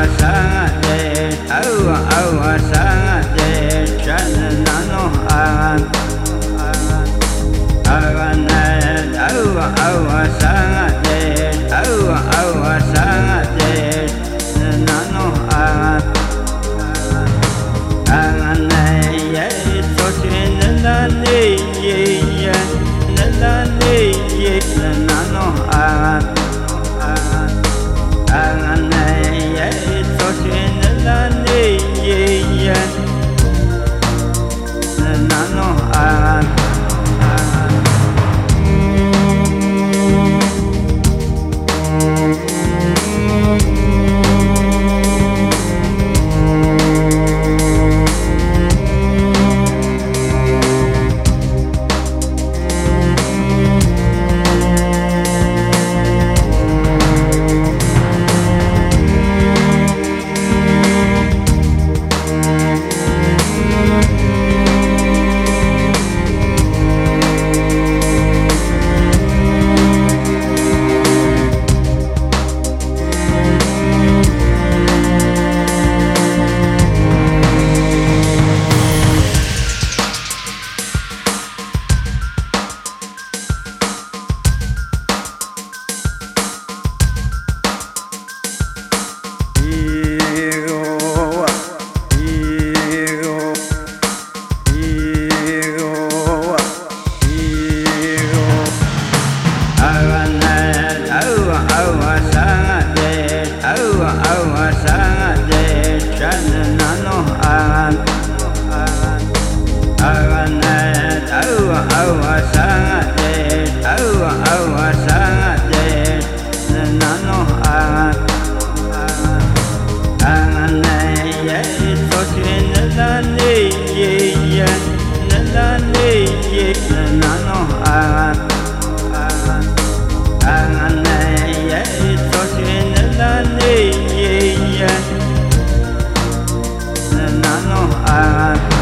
وسادي أو أو سادي شنن أغنى أو أو سادي I know I